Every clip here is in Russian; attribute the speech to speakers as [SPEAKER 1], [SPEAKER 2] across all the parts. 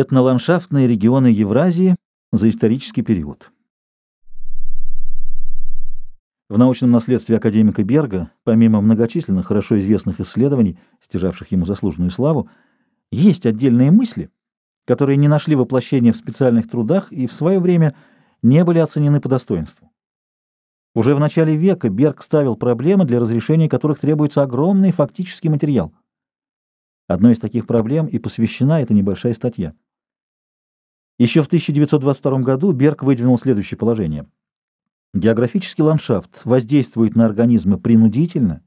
[SPEAKER 1] Этноландшафтные регионы Евразии за исторический период. В научном наследстве академика Берга, помимо многочисленных хорошо известных исследований, стяжавших ему заслуженную славу, есть отдельные мысли, которые не нашли воплощения в специальных трудах и в свое время не были оценены по достоинству. Уже в начале века Берг ставил проблемы, для разрешения которых требуется огромный фактический материал. Одной из таких проблем и посвящена эта небольшая статья. Еще в 1922 году Берг выдвинул следующее положение. Географический ландшафт воздействует на организмы принудительно,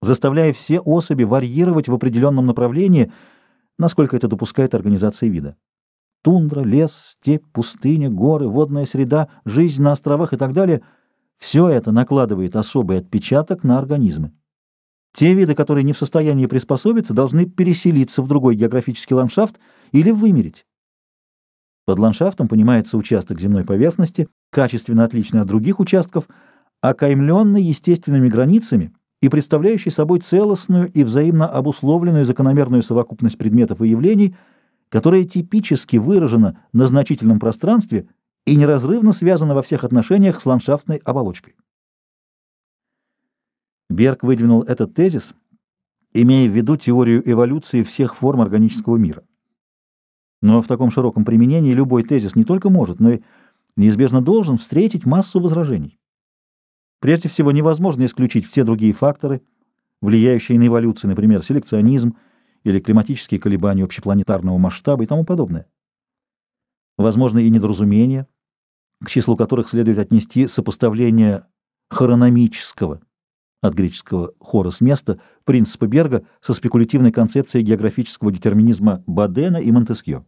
[SPEAKER 1] заставляя все особи варьировать в определенном направлении, насколько это допускает организация вида. Тундра, лес, степь, пустыня, горы, водная среда, жизнь на островах и так далее – все это накладывает особый отпечаток на организмы. Те виды, которые не в состоянии приспособиться, должны переселиться в другой географический ландшафт или вымереть. Под ландшафтом понимается участок земной поверхности, качественно отличный от других участков, окаймленный естественными границами и представляющий собой целостную и взаимно обусловленную закономерную совокупность предметов и явлений, которая типически выражена на значительном пространстве и неразрывно связана во всех отношениях с ландшафтной оболочкой. Берг выдвинул этот тезис, имея в виду теорию эволюции всех форм органического мира. Но в таком широком применении любой тезис не только может, но и неизбежно должен встретить массу возражений. Прежде всего, невозможно исключить все другие факторы, влияющие на эволюцию, например, селекционизм или климатические колебания общепланетарного масштаба и тому подобное. Возможно и недоразумения, к числу которых следует отнести сопоставление хрономического, от греческого «хорос» места, принципа Берга со спекулятивной концепцией географического детерминизма Бадена и Монтескьё.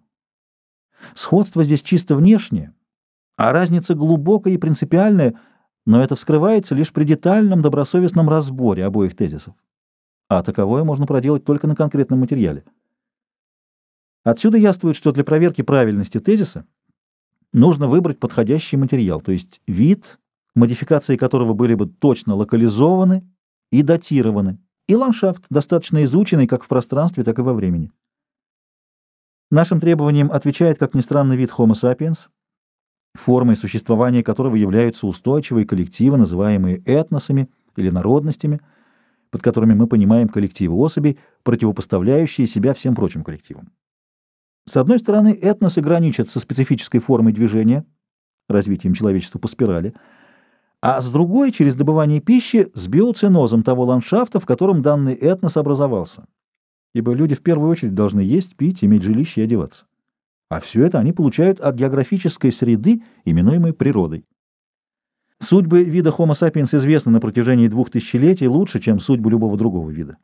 [SPEAKER 1] Сходство здесь чисто внешнее, а разница глубокая и принципиальная, но это вскрывается лишь при детальном добросовестном разборе обоих тезисов. А таковое можно проделать только на конкретном материале. Отсюда яствует, что для проверки правильности тезиса нужно выбрать подходящий материал, то есть вид, модификации которого были бы точно локализованы и датированы, и ландшафт, достаточно изученный как в пространстве, так и во времени. Нашим требованиям отвечает, как ни странно, вид Homo sapiens, формой существования которого являются устойчивые коллективы, называемые этносами или народностями, под которыми мы понимаем коллективы особей, противопоставляющие себя всем прочим коллективам. С одной стороны, этносы граничат со специфической формой движения, развитием человечества по спирали, а с другой, через добывание пищи, с биоценозом того ландшафта, в котором данный этнос образовался ибо люди в первую очередь должны есть, пить, иметь жилище и одеваться. А все это они получают от географической среды, именуемой природой. Судьбы вида Homo sapiens известны на протяжении двух тысячелетий лучше, чем судьбы любого другого вида.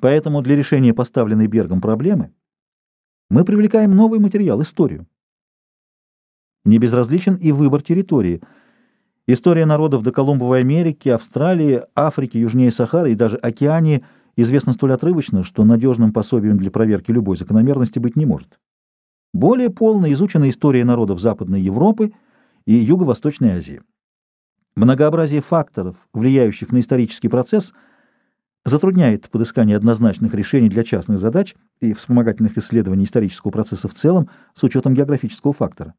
[SPEAKER 1] Поэтому для решения поставленной Бергом проблемы мы привлекаем новый материал – историю. Не безразличен и выбор территории. История народов до Колумбовой Америки, Австралии, Африки, Южнее Сахары и даже Океании – известно столь отрывочно, что надежным пособием для проверки любой закономерности быть не может. Более полно изучена история народов Западной Европы и Юго-Восточной Азии. Многообразие факторов, влияющих на исторический процесс, затрудняет подыскание однозначных решений для частных задач и вспомогательных исследований исторического процесса в целом с учетом географического фактора.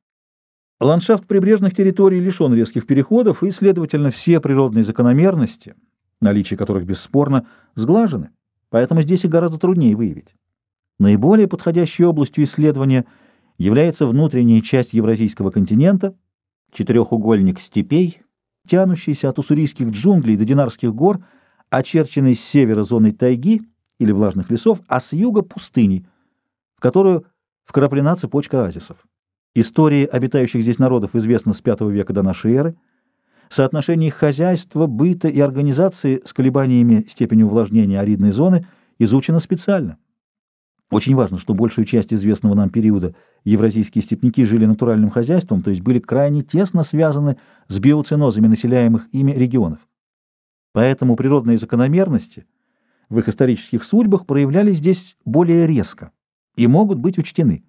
[SPEAKER 1] Ландшафт прибрежных территорий лишен резких переходов, и, следовательно, все природные закономерности – наличие которых бесспорно сглажены, поэтому здесь их гораздо труднее выявить. Наиболее подходящей областью исследования является внутренняя часть Евразийского континента, четырехугольник степей, тянущийся от уссурийских джунглей до Динарских гор, очерченный с севера зоной тайги или влажных лесов, а с юга пустыней, в которую вкраплена цепочка оазисов. Истории обитающих здесь народов известна с V века до нашей эры – Соотношение хозяйства, быта и организации с колебаниями степени увлажнения аридной зоны изучено специально. Очень важно, что большую часть известного нам периода евразийские степняки жили натуральным хозяйством, то есть были крайне тесно связаны с биоценозами населяемых ими регионов. Поэтому природные закономерности в их исторических судьбах проявлялись здесь более резко и могут быть учтены.